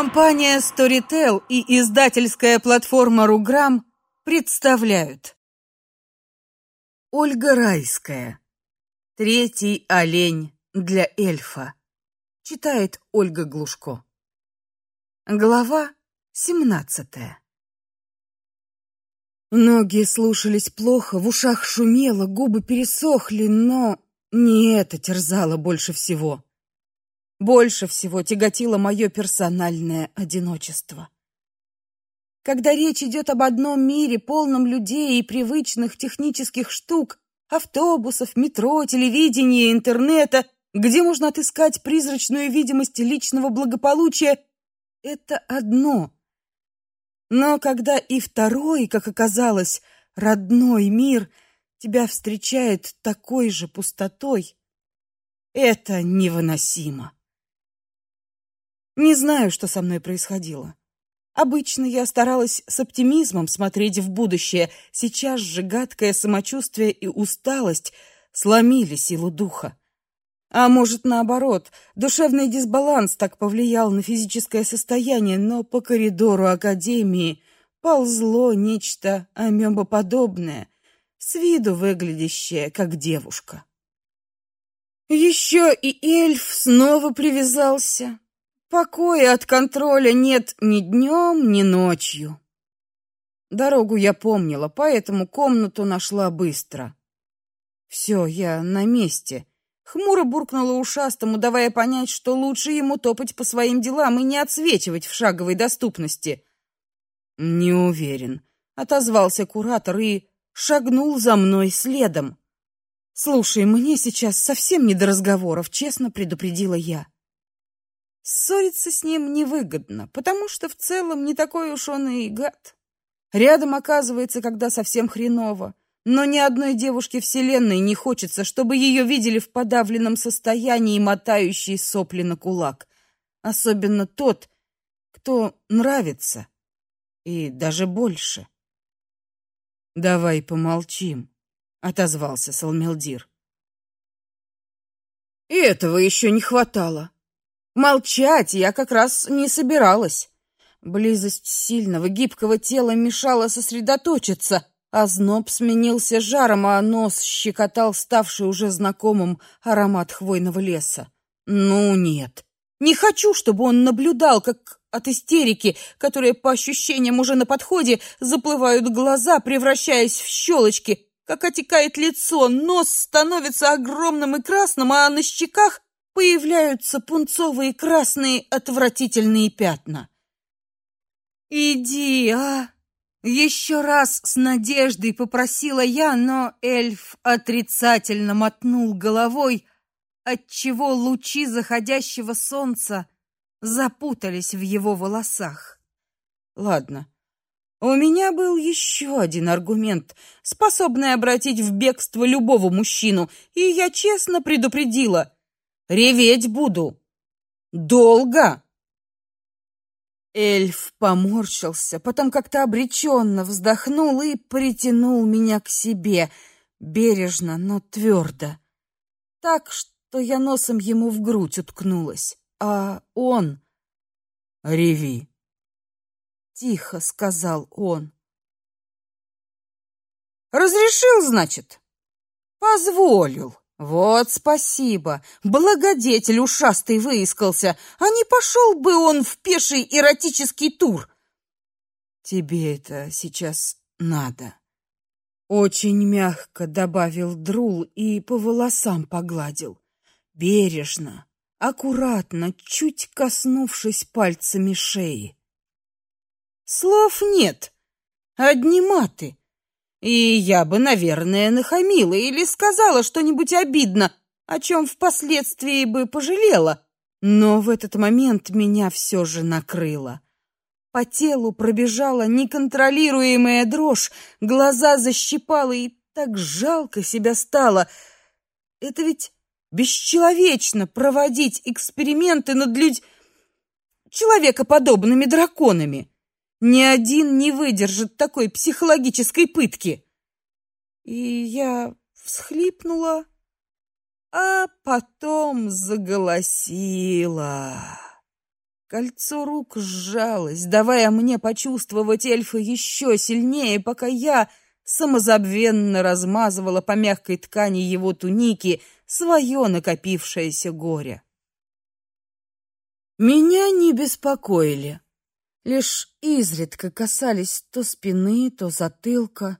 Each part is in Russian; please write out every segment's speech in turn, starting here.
Компания Storytel и издательская платформа Руграм представляют Ольга Райская. Третий олень для эльфа. Читает Ольга Глушко. Глава 17. Ноги слушались плохо, в ушах шумело, губы пересохли, но не это терзало больше всего. Больше всего тяготило мое персональное одиночество. Когда речь идет об одном мире, полном людей и привычных технических штук, автобусов, метро, телевидения, интернета, где можно отыскать призрачную видимость личного благополучия, это одно. Но когда и второй, как оказалось, родной мир тебя встречает такой же пустотой, это невыносимо. Не знаю, что со мной происходило. Обычно я старалась с оптимизмом смотреть в будущее. Сейчас же гадкое самочувствие и усталость сломили силу духа. А может, наоборот, душевный дисбаланс так повлиял на физическое состояние, но по коридору академии ползло нечто амебоподобное, с виду выглядящее как девушка. Еще и эльф снова привязался. Покоя от контроля нет ни днем, ни ночью. Дорогу я помнила, поэтому комнату нашла быстро. Все, я на месте. Хмуро буркнула ушастому, давая понять, что лучше ему топать по своим делам и не отсвечивать в шаговой доступности. Не уверен, отозвался куратор и шагнул за мной следом. Слушай, мне сейчас совсем не до разговоров, честно предупредила я. Ссориться с ним невыгодно, потому что в целом не такой уж он и гад. Рядом оказывается, когда совсем хреново. Но ни одной девушке вселенной не хочется, чтобы ее видели в подавленном состоянии, мотающей сопли на кулак. Особенно тот, кто нравится. И даже больше. Давай помолчим, отозвался Салмелдир. И этого еще не хватало. Молчать я как раз не собиралась. Близость сильного гибкого тела мешала сосредоточиться, а зноб сменился жаром, а нос щекотал ставший уже знакомым аромат хвойного леса. Ну нет. Не хочу, чтобы он наблюдал, как от истерики, которая по ощущениям уже на подходе, заплывают глаза, превращаясь в щелочки, как отекает лицо, нос становится огромным и красным, а на щеках появляются пунцовые красные отвратительные пятна. Иди, а? Еще раз с надеждой попросила я, но эльф отрицательно мотнул головой, отчего лучи заходящего солнца запутались в его волосах. Ладно. У меня был еще один аргумент, способный обратить в бегство любого мужчину, и я честно предупредила: Реветь буду. Долго. Эльф поморщился, потом как-то обреченно вздохнул и притянул меня к себе, бережно, но твердо. Так, что я носом ему в грудь уткнулась, а он реви. Тихо сказал он. Разрешил, значит? Позволил. Вот спасибо. Благодетель ушастый выискался, а не пошел бы он в пеший эротический тур. Тебе это сейчас надо. Очень мягко добавил Друл и по волосам погладил. Бережно, аккуратно, чуть коснувшись пальцами шеи. Слов нет, одни маты. И я бы, наверное, нахамила или сказала что-нибудь обидно, о чем впоследствии бы пожалела. Но в этот момент меня все же накрыло. По телу пробежала неконтролируемая дрожь, глаза защипало и так жалко себя стало. Это ведь бесчеловечно проводить эксперименты над людьми человекоподобными драконами. Ни один не выдержит такой психологической пытки. И я всхлипнула, а потом заголосила. Кольцо рук сжалось, давая мне почувствовать эльфа еще сильнее, пока я самозабвенно размазывала по мягкой ткани его туники свое накопившееся горе. Меня не беспокоили, лишь изредка касались то спины, то затылка.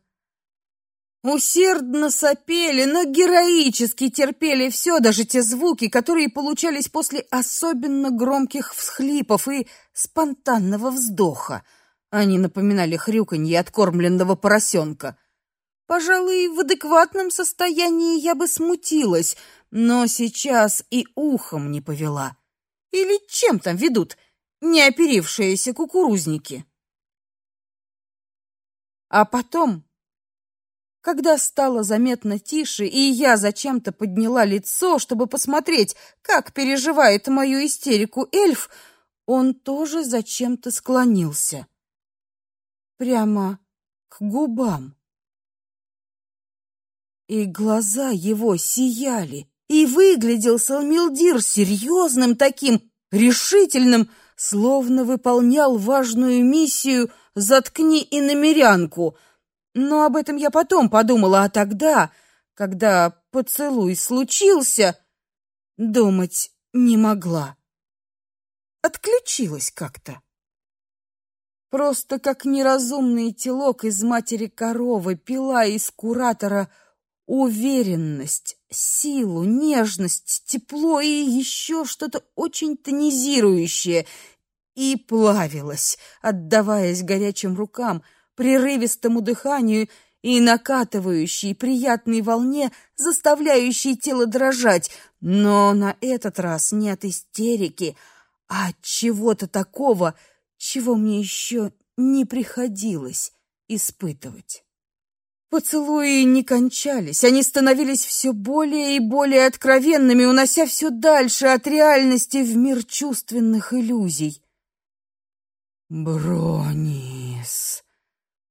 Усердно сопели, но героически терпели все, даже те звуки, которые получались после особенно громких всхлипов и спонтанного вздоха. Они напоминали хрюканье откормленного поросенка. Пожалуй, в адекватном состоянии я бы смутилась, но сейчас и ухом не повела. Или чем там ведут неоперившиеся кукурузники? А потом когда стало заметно тише, и я зачем-то подняла лицо, чтобы посмотреть, как переживает мою истерику эльф, он тоже зачем-то склонился. Прямо к губам. И глаза его сияли, и выглядел Салмилдир серьезным таким, решительным, словно выполнял важную миссию «Заткни и намерянку», но об этом я потом подумала, а тогда, когда поцелуй случился, думать не могла. Отключилась как-то. Просто как неразумный телок из матери коровы пила из куратора уверенность, силу, нежность, тепло и еще что-то очень тонизирующее и плавилась, отдаваясь горячим рукам, прерывистому дыханию и накатывающей приятной волне, заставляющей тело дрожать, но на этот раз не от истерики, а от чего-то такого, чего мне еще не приходилось испытывать. Поцелуи не кончались, они становились все более и более откровенными, унося все дальше от реальности в мир чувственных иллюзий. Бронис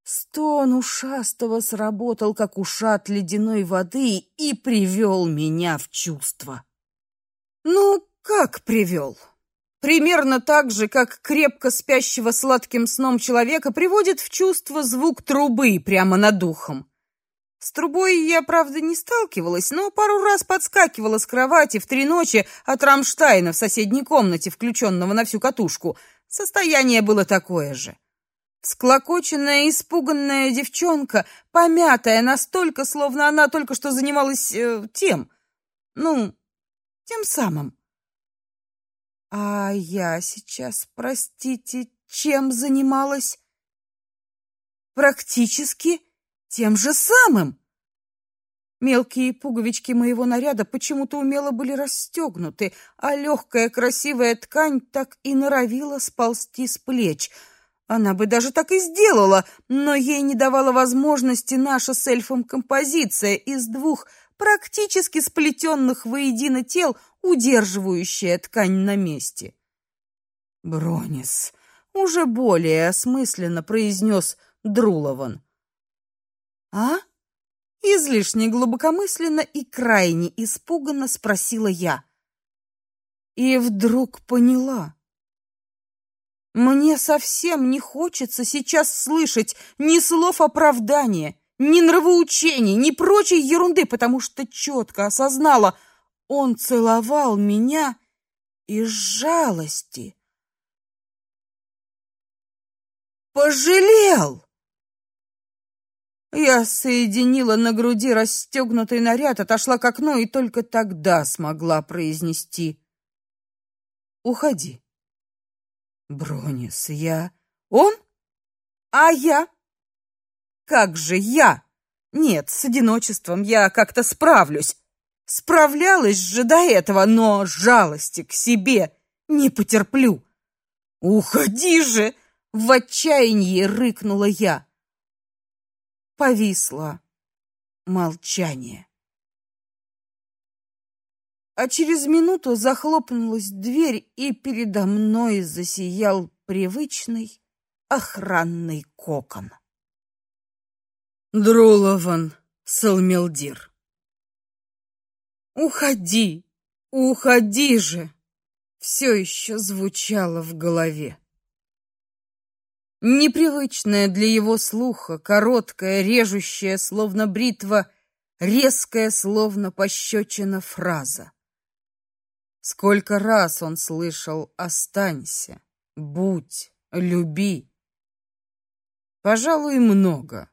Стон ушастого сработал, как ушат ледяной воды, и привел меня в чувство. Ну, как привел? Примерно так же, как крепко спящего сладким сном человека приводит в чувство звук трубы прямо над ухом. С трубой я, правда, не сталкивалась, но пару раз подскакивала с кровати в три ночи от Рамштайна в соседней комнате, включенного на всю катушку. Состояние было такое же. Склокоченная, испуганная девчонка, помятая настолько, словно она только что занималась э, тем, ну, тем самым. А я сейчас, простите, чем занималась? Практически тем же самым. Мелкие пуговички моего наряда почему-то умело были расстегнуты, а легкая красивая ткань так и норовила сползти с плеч — она бы даже так и сделала, но ей не давала возможности наша с эльфом композиция из двух практически сплетенных воедино тел, удерживающая ткань на месте. Бронис уже более осмысленно произнес Друлован. А? Излишне глубокомысленно и крайне испуганно спросила я. И вдруг поняла. Мне совсем не хочется сейчас слышать ни слов оправдания, ни нравоучений, ни прочей ерунды, потому что четко осознала, он целовал меня из жалости. Пожалел! Я соединила на груди расстегнутый наряд, отошла к окну и только тогда смогла произнести «Уходи». Бронис, я... Он? А я? Как же я? Нет, с одиночеством я как-то справлюсь. Справлялась же до этого, но жалости к себе не потерплю. Уходи же, в отчаянии рыкнула я. Повисло молчание а через минуту захлопнулась дверь, и передо мной засиял привычный охранный кокон. Друлован Салмелдир. Уходи, уходи же. Все еще звучало в голове. Непривычная для его слуха, короткая, режущая, словно бритва, резкая, словно пощечина фраза. Сколько раз он слышал «останься», «будь», «люби». Пожалуй, много.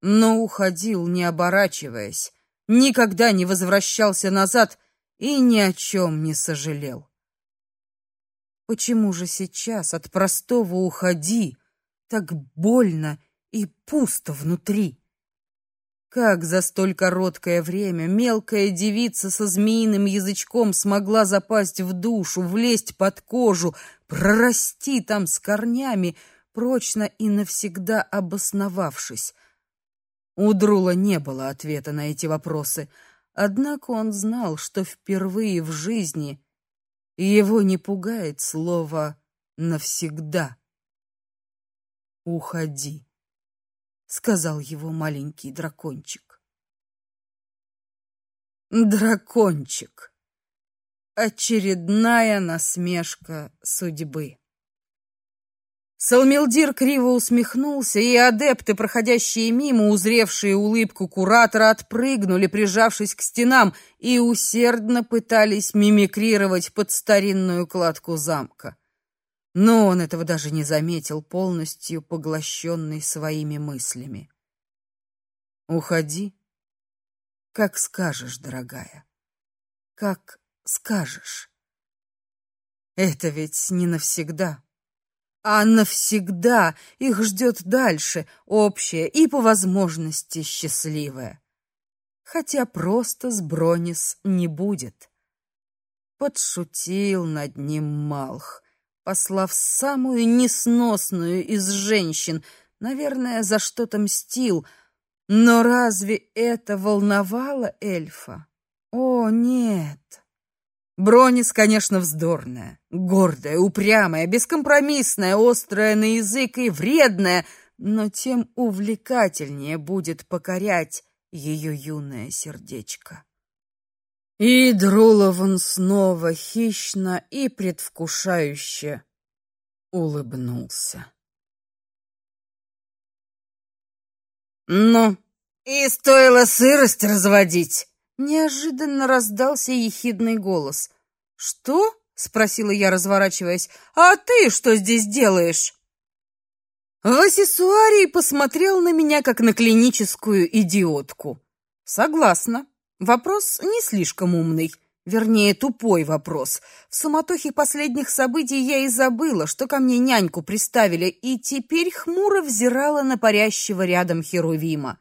Но уходил, не оборачиваясь, никогда не возвращался назад и ни о чем не сожалел. Почему же сейчас от простого «уходи» так больно и пусто внутри? Как за столь короткое время мелкая девица со змеиным язычком смогла запасть в душу, влезть под кожу, прорасти там с корнями, прочно и навсегда обосновавшись? У Друла не было ответа на эти вопросы, однако он знал, что впервые в жизни его не пугает слово «навсегда». «Уходи», — сказал его маленький дракончик. Дракончик. Очередная насмешка судьбы. Салмилдир криво усмехнулся, и адепты, проходящие мимо, узревшие улыбку куратора, отпрыгнули, прижавшись к стенам, и усердно пытались мимикрировать под старинную кладку замка. Но он этого даже не заметил, полностью поглощенный своими мыслями. «Уходи, как скажешь, дорогая, как скажешь. Это ведь не навсегда» а навсегда их ждет дальше общее и по возможности счастливое. Хотя просто с Бронис не будет. Подшутил над ним Малх, послав самую несносную из женщин, наверное, за что-то мстил. Но разве это волновало эльфа? О, нет. Бронис, конечно, вздорная, гордая, упрямая, бескомпромиссная, острая на язык и вредная, но тем увлекательнее будет покорять ее юное сердечко. И Друлован снова хищно и предвкушающе улыбнулся. «Ну, и стоило сырость разводить!» Неожиданно раздался ехидный голос. «Что?» — спросила я, разворачиваясь. «А ты что здесь делаешь?» Васисуарий посмотрел на меня, как на клиническую идиотку. «Согласна. Вопрос не слишком умный. Вернее, тупой вопрос. В суматохе последних событий я и забыла, что ко мне няньку приставили, и теперь хмуро взирала на парящего рядом Херувима.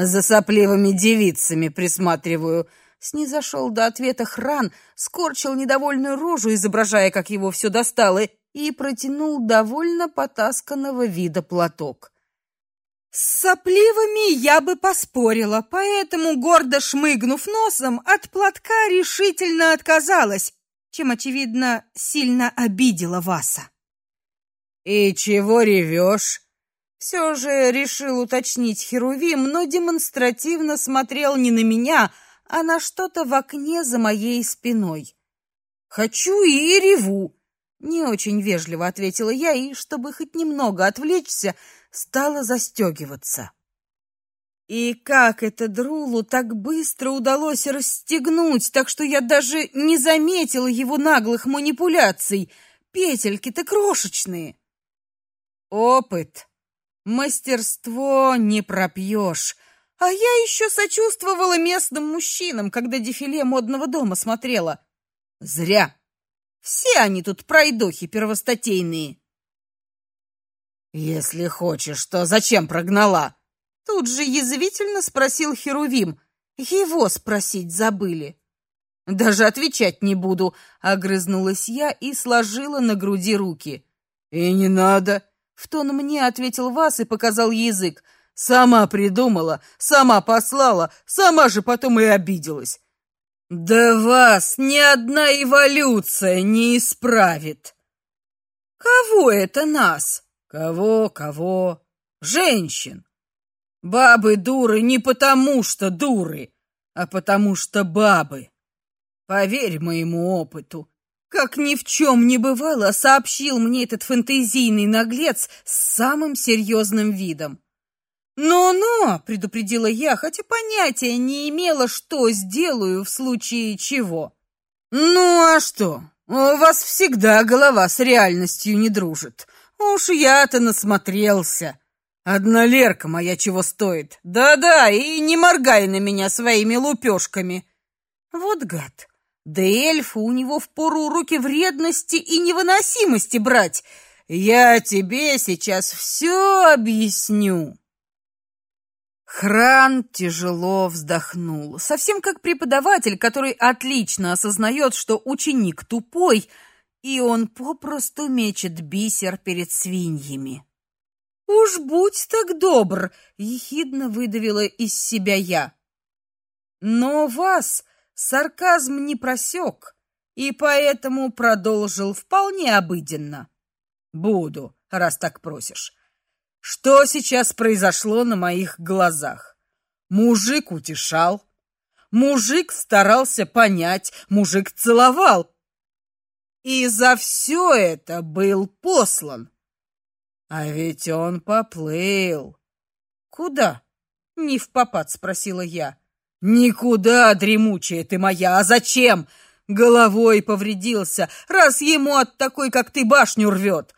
За сопливыми девицами присматриваю. Снизошел до ответа Хран, скорчил недовольную рожу, изображая, как его все достало, и протянул довольно потасканного вида платок. С сопливыми я бы поспорила, поэтому, гордо шмыгнув носом, от платка решительно отказалась, чем, очевидно, сильно обидела Васа. «И чего ревешь?» Все же решил уточнить Херувим, но демонстративно смотрел не на меня, а на что-то в окне за моей спиной. «Хочу и реву!» Не очень вежливо ответила я и, чтобы хоть немного отвлечься, стала застегиваться. И как это Друлу так быстро удалось расстегнуть, так что я даже не заметила его наглых манипуляций. Петельки-то крошечные. Опыт, Мастерство не пропьешь. А я еще сочувствовала местным мужчинам, когда дефиле модного дома смотрела. Зря. Все они тут пройдохи первостатейные. Если хочешь, то зачем прогнала? Тут же язвительно спросил Херувим. Его спросить забыли. Даже отвечать не буду, огрызнулась я и сложила на груди руки. И не надо, в тон мне ответил Вас и показал язык. Сама придумала, сама послала, сама же потом и обиделась. Да вас ни одна эволюция не исправит. Кого это нас? Кого, кого? Женщин. Бабы дуры не потому, что дуры, а потому что бабы. Поверь моему опыту. Как ни в чем не бывало, сообщил мне этот фэнтезийный наглец с самым серьезным видом. «Ну-ну», — предупредила я, хотя понятия не имела, что сделаю в случае чего. «Ну а что? У вас всегда голова с реальностью не дружит. Уж я-то насмотрелся. Одна Лерка моя чего стоит. Да-да, и не моргай на меня своими лупешками». Вот гад. Да эльфу у него впору руки вредности и невыносимости брать. Я тебе сейчас все объясню. Хран тяжело вздохнул, совсем как преподаватель, который отлично осознает, что ученик тупой, и он попросту мечет бисер перед свиньями. «Уж будь так добр!» — ехидно выдавила из себя я. Но вас сарказм не просек, и поэтому продолжил вполне обыденно. «Буду, раз так просишь. Что сейчас произошло на моих глазах? Мужик утешал, мужик старался понять, мужик целовал. И за все это был послан. А ведь он поплыл. Куда? Не в попад спросила я. Никуда, дремучая ты моя, а зачем? Головой повредился, раз ему от такой, как ты, башню рвет.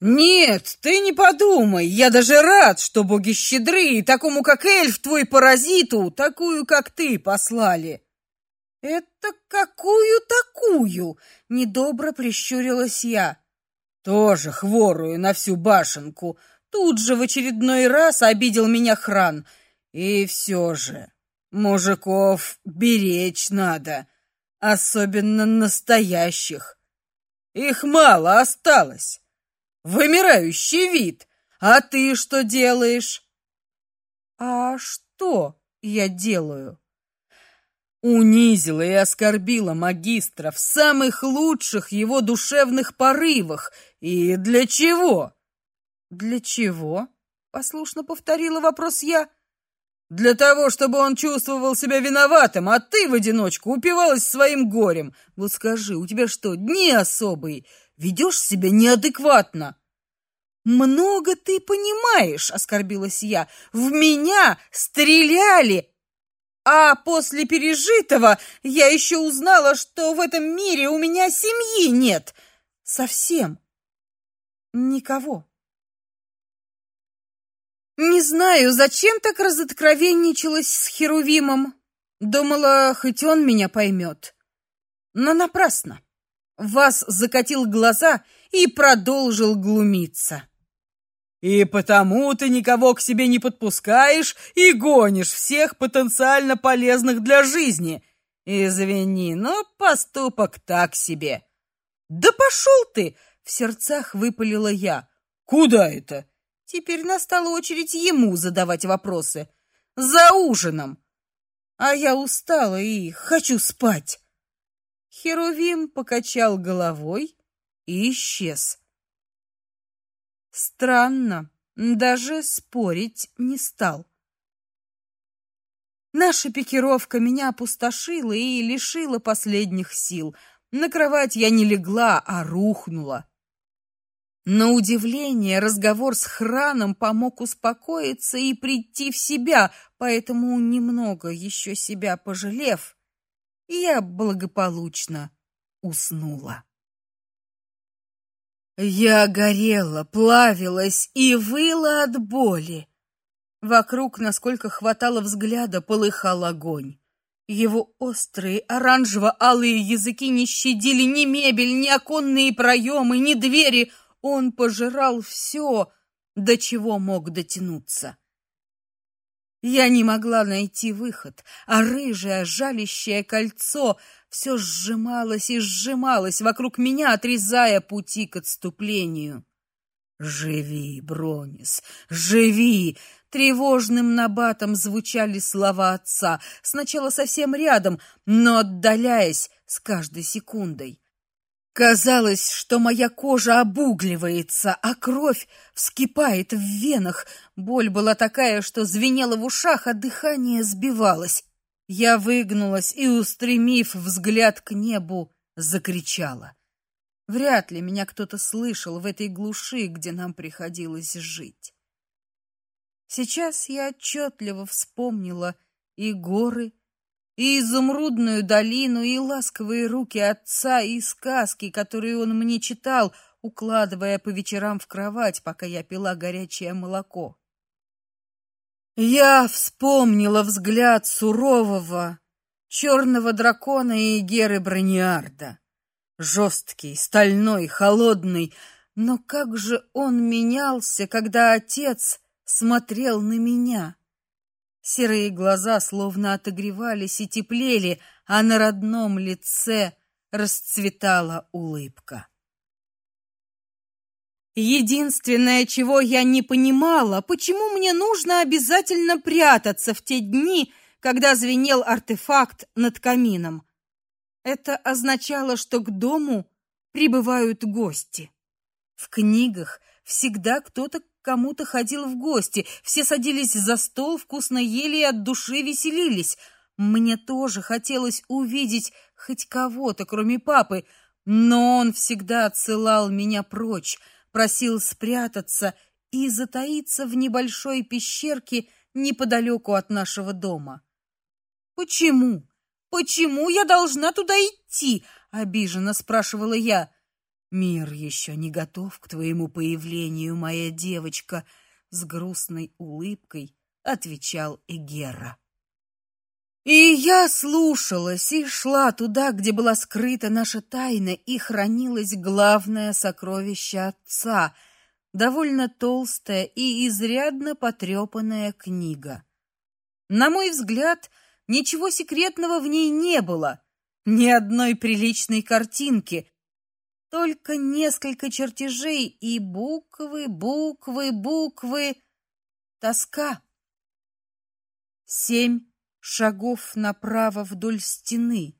Нет, ты не подумай, я даже рад, что боги щедры, и такому, как эльф, твой паразиту, такую, как ты, послали. Это какую такую? Недобро прищурилась я. Тоже хворую на всю башенку. Тут же в очередной раз обидел меня хран. И все же, мужиков беречь надо, особенно настоящих. Их мало осталось. Вымирающий вид. А ты что делаешь? А что я делаю? Унизила и оскорбила магистра в самых лучших его душевных порывах. И для чего? Для чего? Послушно повторила вопрос я. Для того, чтобы он чувствовал себя виноватым, а ты в одиночку упивалась своим горем. Вот скажи, у тебя что, дни особые? Ведешь себя неадекватно. Много ты понимаешь, оскорбилась я. В меня стреляли. А после пережитого я еще узнала, что в этом мире у меня семьи нет. Совсем. Никого. Не знаю, зачем так разоткровенничалась с Херувимом. Думала, хоть он меня поймет. Но напрасно. Вас закатил глаза и продолжил глумиться. И потому ты никого к себе не подпускаешь и гонишь всех потенциально полезных для жизни. Извини, но поступок так себе. Да пошел ты, в сердцах выпалила я. Куда это? Теперь настала очередь ему задавать вопросы. За ужином. А я устала и хочу спать. Херувим покачал головой и исчез. Странно, даже спорить не стал. Наша пикировка меня опустошила и лишила последних сил. На кровать я не легла, а рухнула. На удивление, разговор с Храном помог успокоиться и прийти в себя, поэтому немного еще себя пожалев, я благополучно уснула. Я горела, плавилась и выла от боли. Вокруг, насколько хватало взгляда, полыхал огонь. Его острые оранжево-алые языки не щадили ни мебель, ни оконные проемы, ни двери. Он пожирал все, до чего мог дотянуться. Я не могла найти выход, а рыжее жалящее кольцо все сжималось и сжималось вокруг меня, отрезая пути к отступлению. «Живи, Бронис, живи!» Тревожным набатом звучали слова отца, сначала совсем рядом, но отдаляясь с каждой секундой. Казалось, что моя кожа обугливается, а кровь вскипает в венах. Боль была такая, что звенела в ушах, а дыхание сбивалось. Я выгнулась и, устремив взгляд к небу, закричала. Вряд ли меня кто-то слышал в этой глуши, где нам приходилось жить. Сейчас я отчетливо вспомнила и горы, и изумрудную долину, и ласковые руки отца, и сказки, которые он мне читал, укладывая по вечерам в кровать, пока я пила горячее молоко. Я вспомнила взгляд сурового, черного дракона и Геры Брониарда. Жесткий, стальной, холодный, но как же он менялся, когда отец смотрел на меня. Серые глаза словно отогревались и теплели, а на родном лице расцветала улыбка. Единственное, чего я не понимала, почему мне нужно обязательно прятаться в те дни, когда звенел артефакт над камином. Это означало, что к дому прибывают гости. В книгах всегда кто-то кому-то ходил в гости, все садились за стол, вкусно ели и от души веселились. Мне тоже хотелось увидеть хоть кого-то, кроме папы, но он всегда отсылал меня прочь, просил спрятаться и затаиться в небольшой пещерке неподалеку от нашего дома. Почему? Почему я должна туда идти? обиженно спрашивала я. Мир еще не готов к твоему появлению, моя девочка, с грустной улыбкой отвечал Эгера. И я слушалась и шла туда, где была скрыта наша тайна и хранилось главное сокровище отца довольно толстая и изрядно потрепанная книга. На мой взгляд, ничего секретного в ней не было, ни одной приличной картинки, только несколько чертежей и буквы, буквы, буквы. Тоска. Семь шагов направо вдоль стены.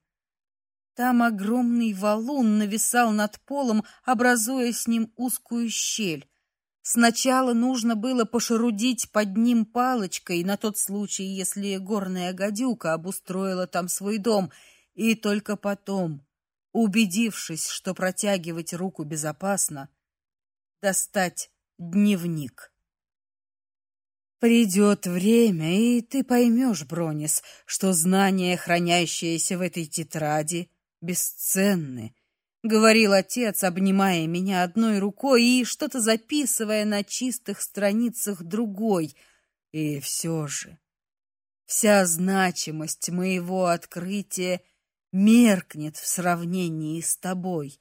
Там огромный валун нависал над полом, образуя с ним узкую щель. Сначала нужно было пошерудить под ним палочкой на тот случай, если горная гадюка обустроила там свой дом, и только потом убедившись, что протягивать руку безопасно, достать дневник. Придет время, и ты поймешь, Бронис, что знания, хранящиеся в этой тетради, бесценны, говорил отец, обнимая меня одной рукой и что-то записывая на чистых страницах другой. И все же вся значимость моего открытия меркнет в сравнении с тобой.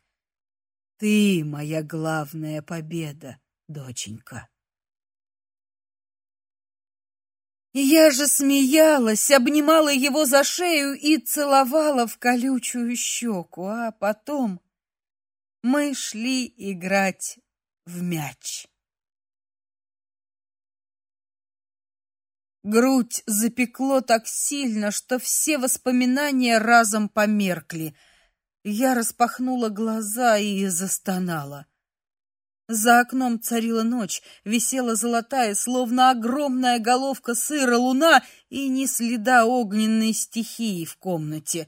Ты моя главная победа, доченька. Я же смеялась, обнимала его за шею и целовала в колючую щеку, а потом мы шли играть в мяч. Грудь запекло так сильно, что все воспоминания разом померкли. Я распахнула глаза и застонала. За окном царила ночь, висела золотая, словно огромная головка сыра луна, и ни следа огненной стихии в комнате,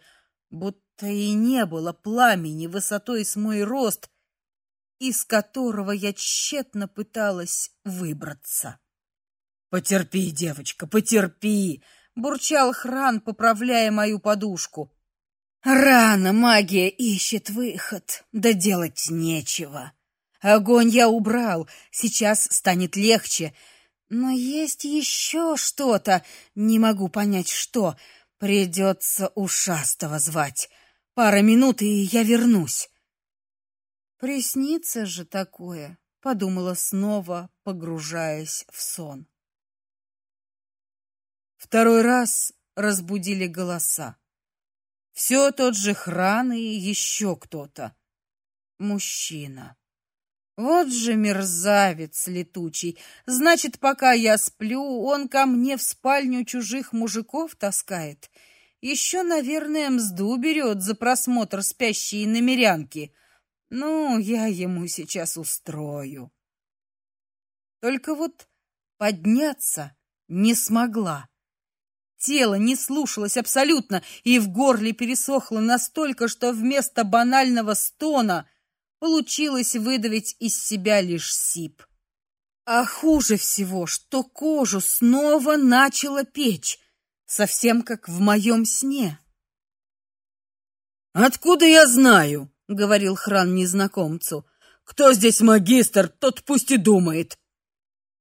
будто и не было пламени высотой с мой рост, из которого я тщетно пыталась выбраться. Потерпи, девочка, потерпи, бурчал Хран, поправляя мою подушку. Рано магия ищет выход, да делать нечего. Огонь я убрал, сейчас станет легче. Но есть еще что-то, не могу понять что. Придется ушастого звать. Пара минут, и я вернусь. Приснится же такое, подумала снова, погружаясь в сон. Второй раз разбудили голоса. Все тот же Хран и еще кто-то. Мужчина. Вот же мерзавец летучий. Значит, пока я сплю, он ко мне в спальню чужих мужиков таскает. Еще, наверное, мзду берет за просмотр спящей намерянки. Ну, я ему сейчас устрою. Только вот подняться не смогла. Тело не слушалось абсолютно, и в горле пересохло настолько, что вместо банального стона получилось выдавить из себя лишь сип. А хуже всего, что кожу снова начало печь, совсем как в моем сне. Откуда я знаю, говорил Хран незнакомцу. Кто здесь магистр, тот пусть и думает.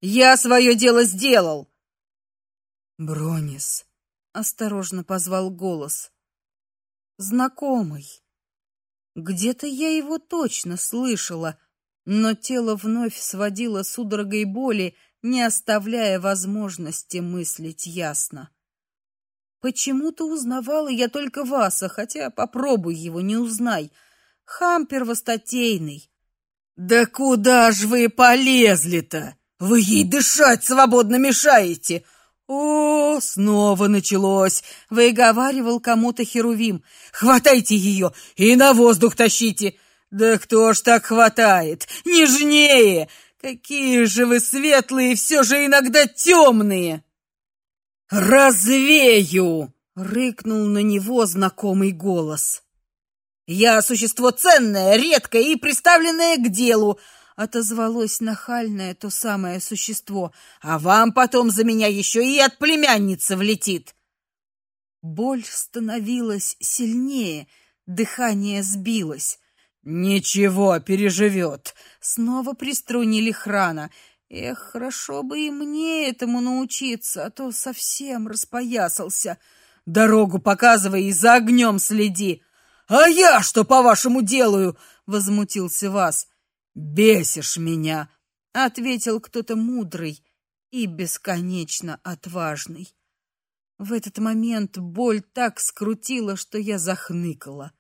Я свое дело сделал. Бронис осторожно позвал голос. Знакомый. Где-то я его точно слышала, но тело вновь сводило судорогой боли, не оставляя возможности мыслить ясно. Почему-то узнавала я только Васа, хотя попробуй его не узнай. Хам первостатейный. Да куда ж вы полезли-то? Вы ей дышать свободно мешаете. «О, снова началось!» — выговаривал кому-то Херувим. «Хватайте ее и на воздух тащите!» «Да кто ж так хватает? Нежнее! Какие же вы светлые, все же иногда темные!» «Развею!» — рыкнул на него знакомый голос. «Я существо ценное, редкое и приставленное к делу, отозвалось нахальное то самое существо. А вам потом за меня еще и от племянницы влетит. Боль становилась сильнее, дыхание сбилось. Ничего, переживет. Снова приструнили храна. Эх, хорошо бы и мне этому научиться, а то совсем распоясался. Дорогу показывай и за огнем следи. А я что, по-вашему, делаю? возмутился Вас. Бесишь меня, ответил кто-то мудрый и бесконечно отважный. В этот момент боль так скрутила, что я захныкала.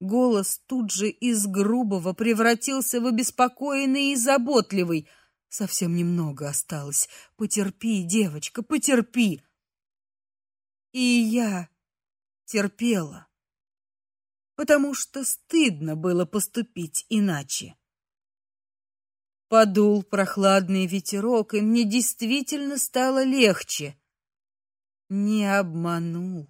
Голос тут же из грубого превратился в обеспокоенный и заботливый. Совсем немного осталось. Потерпи, девочка, потерпи. И я терпела, потому что стыдно было поступить иначе. Подул прохладный ветерок, и мне действительно стало легче. Не обманул.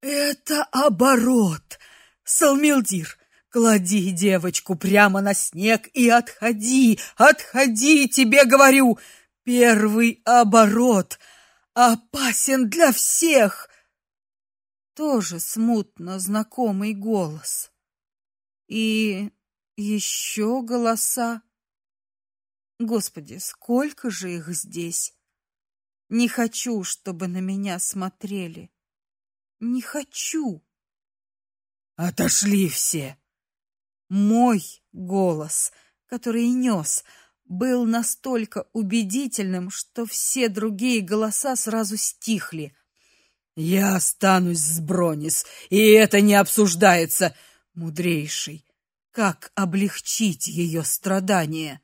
Это оборот. Салмилдир, клади девочку прямо на снег и отходи, отходи, тебе говорю. Первый оборот опасен для всех. Тоже смутно знакомый голос. И еще голоса. Господи, сколько же их здесь! Не хочу, чтобы на меня смотрели. Не хочу. Отошли все. Мой голос, который нес, был настолько убедительным, что все другие голоса сразу стихли. Я останусь с Бронис, и это не обсуждается, мудрейший. Как облегчить ее страдания?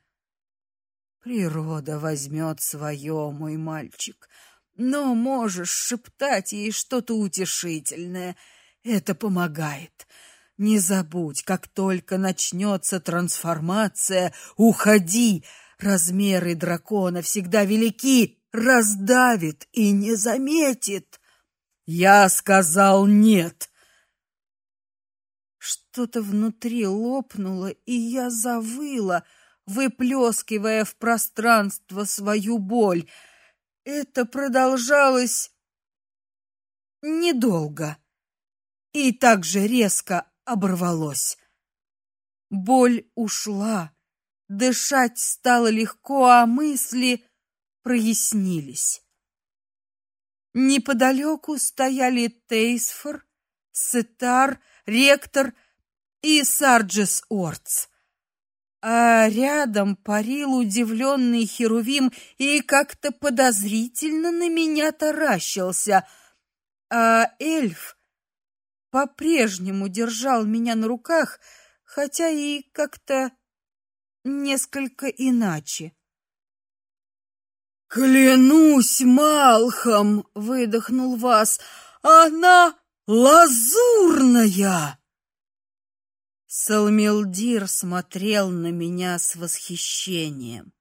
Природа возьмет свое, мой мальчик. Но можешь шептать ей что-то утешительное. Это помогает. Не забудь, как только начнется трансформация, уходи. Размеры дракона всегда велики, раздавит и не заметит. Я сказал нет. Что-то внутри лопнуло, и я завыла, выплескивая в пространство свою боль. Это продолжалось недолго и так же резко оборвалось. Боль ушла, дышать стало легко, а мысли прояснились. Неподалеку стояли Тейсфор, Сетар ректор и Сарджес Орц. А рядом парил удивленный Херувим и как-то подозрительно на меня таращился. А эльф по-прежнему держал меня на руках, хотя и как-то несколько иначе. Клянусь Малхом, выдохнул Вас. Она лазурная. Салмелдир смотрел на меня с восхищением.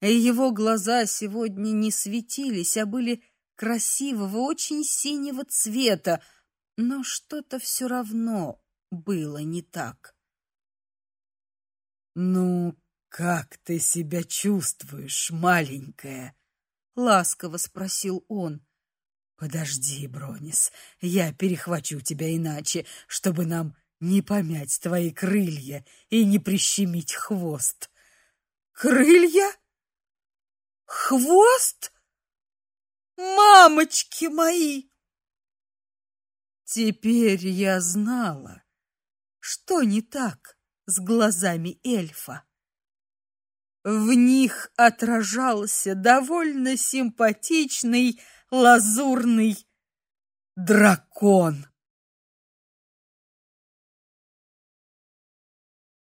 Его глаза сегодня не светились, а были красивого, очень синего цвета, но что-то все равно было не так. Ну, как ты себя чувствуешь, маленькая? ласково спросил он. Подожди, Бронис, я перехвачу тебя иначе, чтобы нам не помять твои крылья и не прищемить хвост. Крылья? Хвост? Мамочки мои! Теперь я знала, что не так с глазами эльфа. В них отражался довольно симпатичный лазурный дракон.